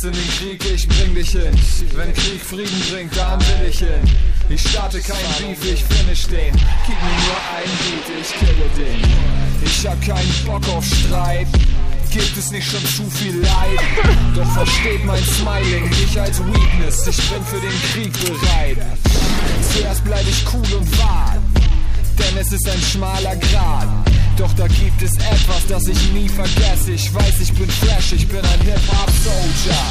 geht's in den Krieg, ich bring dich hin. Wenn Krieg Frieden bringt, dann will ich hin. Ich starte keinen Beef, ich finish den. Gib mir nur ein Beat, ich kille den. Ich hab keinen Bock auf Streit. Gibt es nicht schon zu viel Leid? Doch versteht mein Smiling nicht als Weakness. Ich bin für den Krieg bereit. Zuerst bleib ich cool und wahr, denn es ist ein schmaler Grat. Doch da gibt es etwas, das ich nie vergesse. Ich weiß, ich bin fresh, ich bin ein Hip-Hop-Soldier.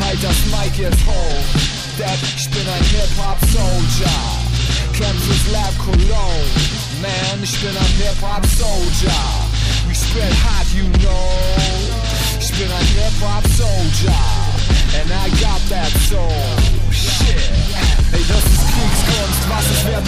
Halt das Mic jetzt hoch, denn ich bin ein Hip-Hop-Soldier. Kämpfe Lab Cologne, man, ich bin ein Hip-Hop-Soldier. We spread hot, you know. Ich bin ein Hip-Hop-Soldier. And I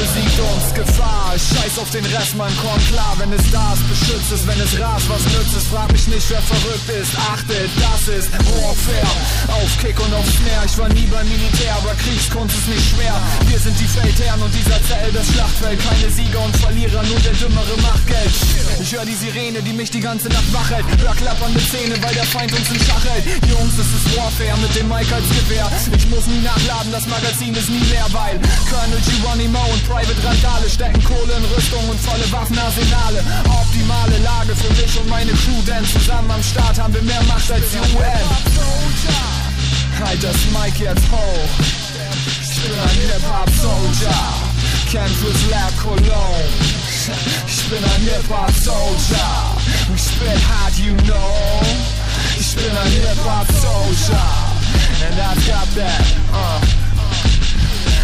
besiegt uns? Gefahr, scheiß auf den Rest, man kommt klar, wenn es da ist, beschützt es, wenn es rast, was nützt es, frag mich nicht, wer verrückt ist, achtet, das ist Warfare, auf Kick und auf Snare, ich war nie beim Militär, aber Kriegskunst ist nicht schwer, wir sind die Feldherren und dieser Zell, das Schlachtfeld, keine Sieger und Verlierer, nur der Dümmere macht Geld, ich höre die Sirene, die mich die ganze Nacht wach hält, hör klappernde Zähne, weil der Feind uns in Schach hält, Jungs, es ist Warfare mit dem Mike als Gewehr, ich muss nie nachladen, das Magazin ist nie leer, weil Colonel Geronimo und Private Randale stecken Kohle in Rüstung und volle Waffenarsenale. Optimale Lage für mich und meine Crew, denn zusammen am Start haben wir mehr Macht als die UN. Halt das Mic jetzt hoch. Ich bin ein Hip-Hop-Soldier. Campus Lab Cologne. Ich bin ein Hip-Hop-Soldier. We spit hot, you know. Ein Hip-Hop-Soldier. And I've got that, uh.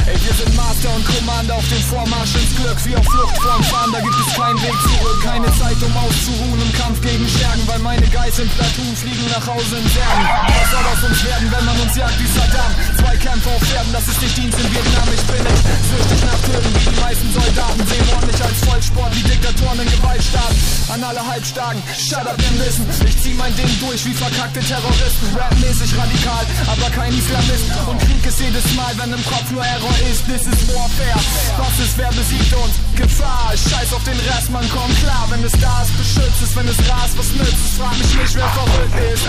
Wir sind Master und Commander auf dem Vormarsch ins Glück. Wie auf Flucht vom Fahren, da gibt es keinen Weg zurück. Keine Zeit, um auszuruhen im Kampf gegen Schergen, weil meine Guys im Platoon fliegen nach Hause in Särgen. Was soll aus uns werden, wenn man uns jagt wie Saddam? Zwei Kämpfer auf Pferden, das ist nicht Dienst in Vietnam. Ich bin nicht An alle Halbstarken, shut up, denn wissen. Ich zieh mein Ding durch wie verkackte Terroristen. Rapmäßig radikal, aber kein Islamist. Und Krieg ist jedes Mal, wenn im Kopf nur Error ist, this is Warfare. Was ist, wer besiegt uns? Gefahr, scheiß auf den Rest, man kommt klar. Wenn es da ist, beschützt es, wenn es rast, was nützt es? Frag mich nicht, wer verrückt ist. Ist.